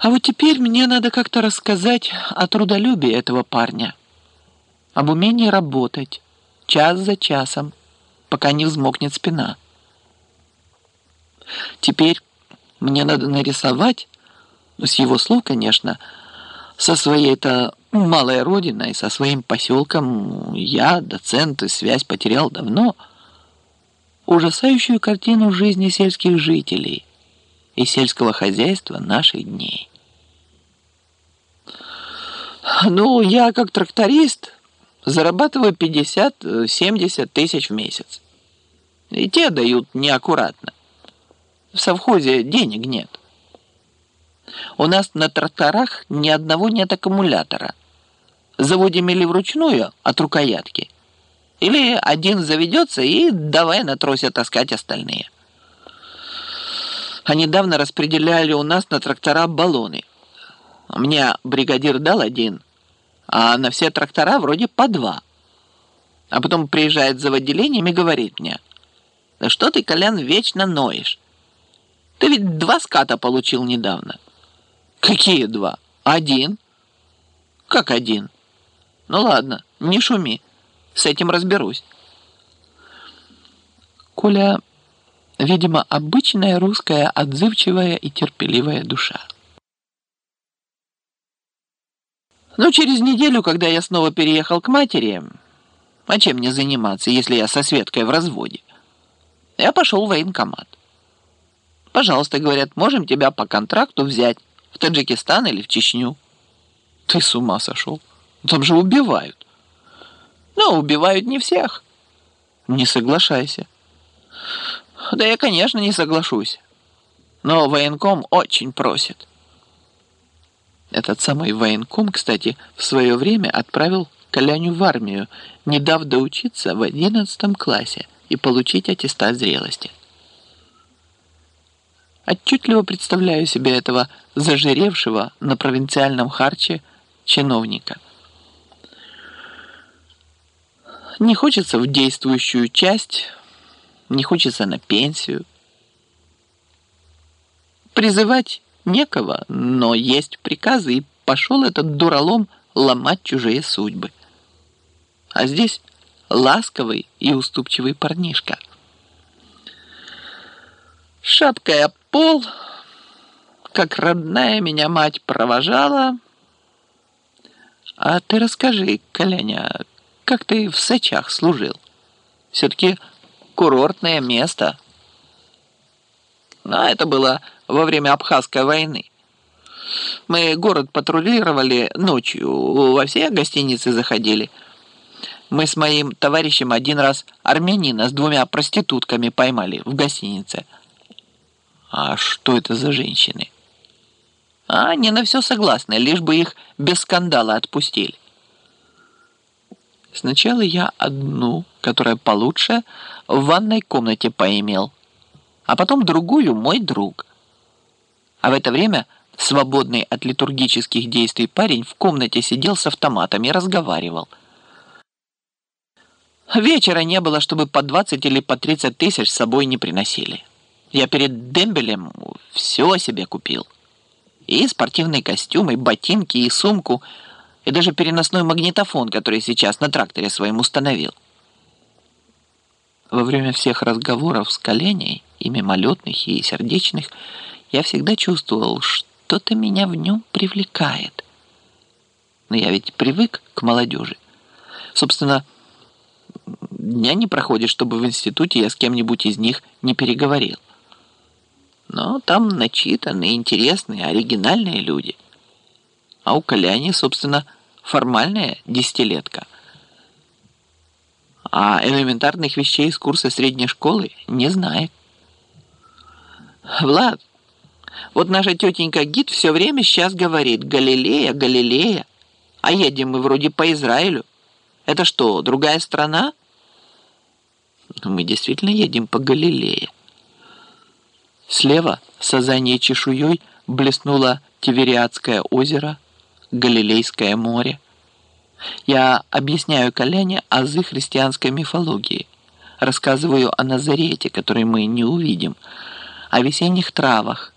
А вот теперь мне надо как-то рассказать о трудолюбии этого парня, об умении работать час за часом, пока не взмокнет спина. Теперь мне надо нарисовать, ну, с его слов, конечно, со своей-то малой родиной, со своим поселком, я, доцент, и связь потерял давно, ужасающую картину жизни сельских жителей и сельского хозяйства наших дней. Ну, я как тракторист зарабатываю 50-70 тысяч в месяц. И те дают неаккуратно. В совхозе денег нет. У нас на тракторах ни одного нет аккумулятора. Заводим или вручную от рукоятки, или один заведется и давай на тросе таскать остальные. А недавно распределяли у нас на трактора баллоны. Мне бригадир дал один, а на все трактора вроде по два. А потом приезжает за отделением и говорит мне, «Да что ты, Колян, вечно ноешь? Ты ведь два ската получил недавно». «Какие два? Один?» «Как один?» «Ну ладно, не шуми, с этим разберусь». Коля, видимо, обычная русская отзывчивая и терпеливая душа. Но через неделю, когда я снова переехал к матери, а чем мне заниматься, если я со Светкой в разводе, я пошел в военкомат. Пожалуйста, говорят, можем тебя по контракту взять в Таджикистан или в Чечню. Ты с ума сошел? Там же убивают. Но убивают не всех. Не соглашайся. Да я, конечно, не соглашусь. Но военком очень просит. Этот самый военком, кстати, в свое время отправил Коляню в армию, не дав доучиться в одиннадцатом классе и получить аттестат зрелости. Отчетливо представляю себе этого зажиревшего на провинциальном харче чиновника. Не хочется в действующую часть, не хочется на пенсию. Призывать некого, но есть приказы, и пошел этот дуралом ломать чужие судьбы. А здесь ласковый и уступчивый парнишка. Шапкой об пол, как родная меня мать провожала. А ты расскажи, Коляня, как ты в Сычах служил? Все-таки курортное место. А это было во время Абхазской войны. Мы город патрулировали ночью, во все гостиницы заходили. Мы с моим товарищем один раз армянина с двумя проститутками поймали в гостинице. А что это за женщины? А они на все согласны, лишь бы их без скандала отпустили. Сначала я одну, которая получше, в ванной комнате поимел, а потом другую мой друг – а в это время свободный от литургических действий парень в комнате сидел с автоматом и разговаривал. Вечера не было, чтобы по 20 или по 30 тысяч с собой не приносили. Я перед дембелем все себе купил. И спортивный костюм, и ботинки, и сумку, и даже переносной магнитофон, который сейчас на тракторе своем установил. Во время всех разговоров с коленей, и мимолетных, и сердечных, я всегда чувствовал, что-то меня в нем привлекает. Но я ведь привык к молодежи. Собственно, дня не проходит, чтобы в институте я с кем-нибудь из них не переговорил. Но там начитанные, интересные, оригинальные люди. А у Коляни, собственно, формальная десятилетка. А элементарных вещей из курса средней школы не знает. Влад, вот наша тетенька Гид все время сейчас говорит «Галилея, Галилея». А едем мы вроде по Израилю. Это что, другая страна? Ну, мы действительно едем по Галилее. Слева с Азаньей чешуей блеснуло Тивериадское озеро, Галилейское море. Я объясняю Коляне азы христианской мифологии, рассказываю о Назарете, который мы не увидим, о весенних травах,